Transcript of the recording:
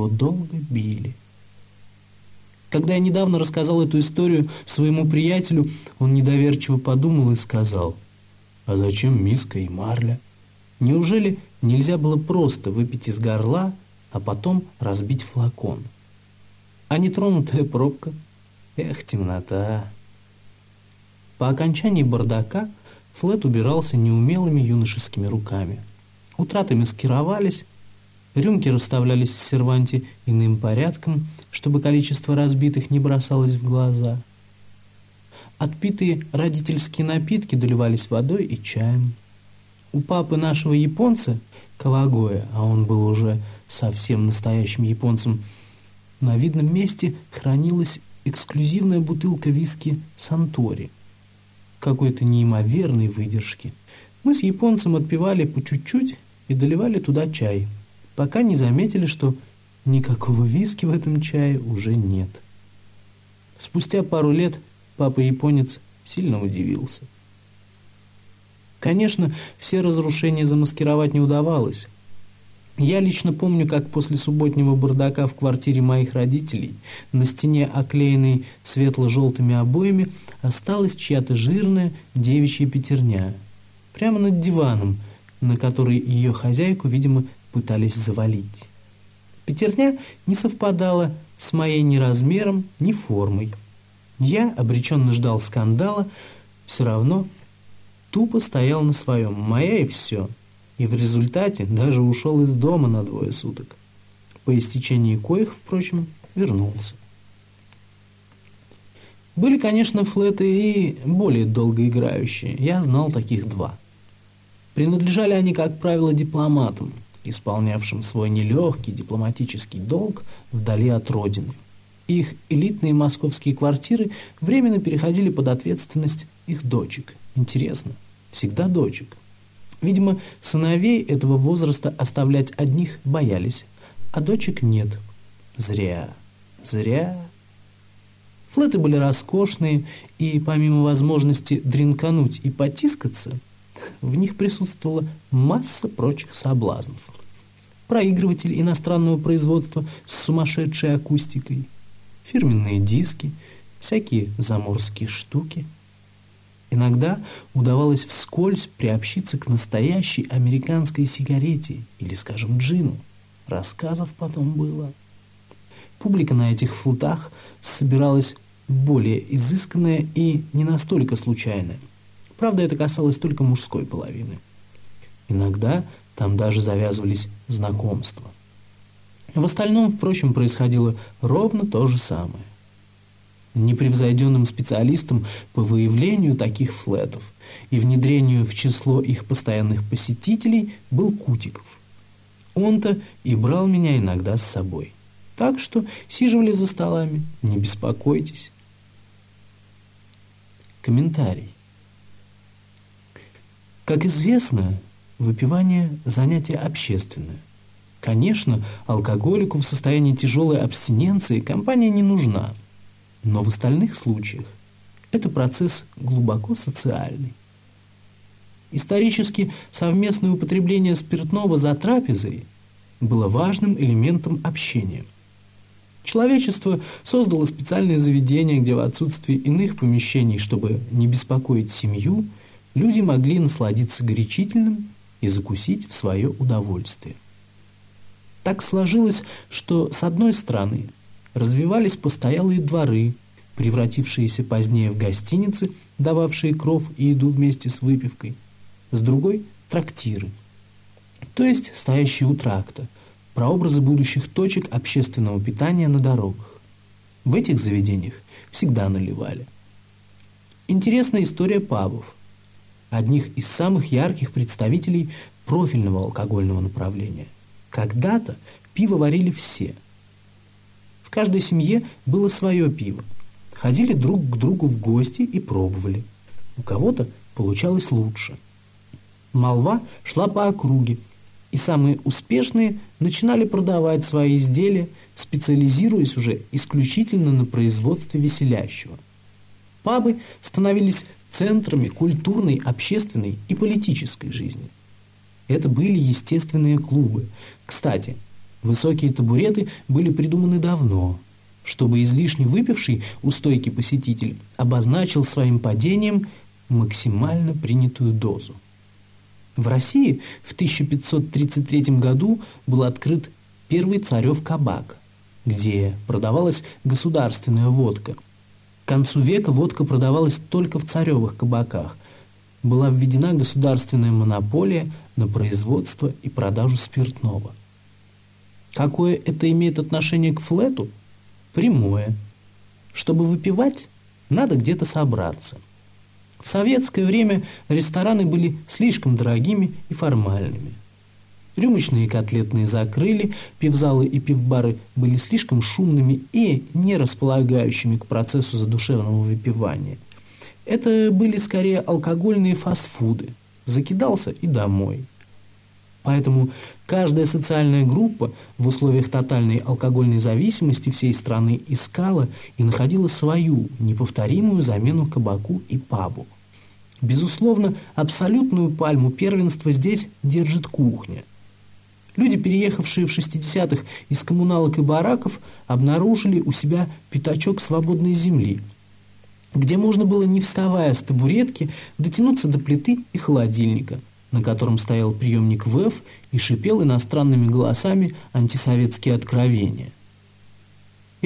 его долго били. Когда я недавно рассказал эту историю своему приятелю, он недоверчиво подумал и сказал, «А зачем миска и марля? Неужели нельзя было просто выпить из горла, а потом разбить флакон? А нетронутая пробка? Эх, темнота!» По окончании бардака Флет убирался неумелыми юношескими руками. Утраты маскировались, рюмки расставлялись в серванте иным порядком, чтобы количество разбитых не бросалось в глаза. Отпитые родительские напитки доливались водой и чаем. У папы нашего японца, Кавагоя, а он был уже совсем настоящим японцем, на видном месте хранилась эксклюзивная бутылка виски «Сантори» какой-то неимоверной выдержки. Мы с японцем отпивали по чуть-чуть и доливали туда чай, пока не заметили, что никакого виски в этом чае уже нет. Спустя пару лет папа-японец сильно удивился. Конечно, все разрушения замаскировать не удавалось. Я лично помню, как после субботнего бардака в квартире моих родителей на стене, оклеенной светло-желтыми обоями, осталась чья-то жирная девичья пятерня. Прямо над диваном, на который ее хозяйку, видимо, пытались завалить. Пятерня не совпадала с моей ни размером, ни формой. Я обреченно ждал скандала, все равно тупо стоял на своем, моя и все. И в результате даже ушел из дома на двое суток. По истечении коих, впрочем, вернулся. Были, конечно, флеты и более долгоиграющие. Я знал таких два. Принадлежали они, как правило, дипломатам, исполнявшим свой нелегкий дипломатический долг вдали от родины. Их элитные московские квартиры временно переходили под ответственность их дочек. Интересно, всегда дочек. Видимо, сыновей этого возраста оставлять одних боялись, а дочек нет. Зря, зря. Флеты были роскошные, и помимо возможности дринкануть и потискаться, в них присутствовала масса прочих соблазнов. Проигрыватель иностранного производства с сумасшедшей акустикой, фирменные диски, всякие заморские штуки. Иногда удавалось вскользь приобщиться к настоящей американской сигарете или, скажем, джину. Рассказов потом было. Публика на этих флотах собиралась более изысканная и не настолько случайная. Правда, это касалось только мужской половины. Иногда там даже завязывались знакомства. В остальном, впрочем, происходило ровно то же самое. Непревзойденным специалистом по выявлению таких флетов и внедрению в число их постоянных посетителей был Кутиков. Он-то и брал меня иногда с собой. Так что сиживали за столами, не беспокойтесь. Комментарий. Как известно, выпивание – занятие общественное. Конечно, алкоголику в состоянии тяжелой абстиненции компания не нужна, но в остальных случаях это процесс глубоко социальный. Исторически совместное употребление спиртного за трапезой было важным элементом общения – Человечество создало специальные заведения, где в отсутствии иных помещений, чтобы не беспокоить семью, люди могли насладиться горячительным и закусить в свое удовольствие. Так сложилось, что с одной стороны развивались постоялые дворы, превратившиеся позднее в гостиницы, дававшие кров и еду вместе с выпивкой, с другой – трактиры, то есть стоящие у тракта – прообразы будущих точек общественного питания на дорогах. В этих заведениях всегда наливали. Интересная история пабов, одних из самых ярких представителей профильного алкогольного направления. Когда-то пиво варили все. В каждой семье было свое пиво. Ходили друг к другу в гости и пробовали. У кого-то получалось лучше. Молва шла по округе – и самые успешные начинали продавать свои изделия, специализируясь уже исключительно на производстве веселящего. Пабы становились центрами культурной, общественной и политической жизни. Это были естественные клубы. Кстати, Высокие табуреты были придуманы давно, чтобы излишне выпивший у стойки посетитель обозначил своим падением максимально принятую дозу. В России в 1533 году был открыт первый царев кабак, где продавалась государственная водка. Концу века водка продавалась только в царевых кабаках. Была введена государственная монополия на производство и продажу спиртного. Какое это имеет отношение к флету? Прямое. Чтобы выпивать, надо где-то собраться – в советское время рестораны были слишком дорогими и формальными. Рюмочные и котлетные закрыли, пивзалы и пивбары были слишком шумными и не располагающими к процессу задушевного выпивания. Это были скорее алкогольные фастфуды. Закидался и домой. Поэтому каждая социальная группа в условиях тотальной алкогольной зависимости всей страны искала и находила свою неповторимую замену кабаку и пабу. Безусловно, абсолютную пальму первенства здесь держит кухня. Люди, переехавшие в 60-х из коммуналок и бараков, обнаружили у себя пятачок свободной земли, где можно было, не вставая с табуретки, дотянуться до плиты и холодильника – на котором стоял приемник ВЭФ и шипел иностранными голосами антисоветские откровения.